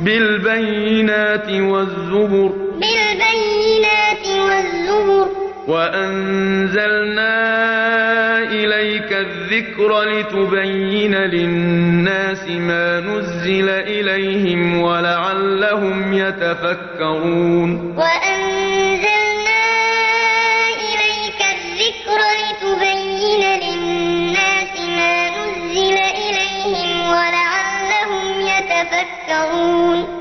بالبينات والزبر. بالبينات والزبر. وأنزلنا إليك الذكر لتبين للناس ما نزل إليهم ولعلهم يتفكرون. وأنزلنا يتفكرون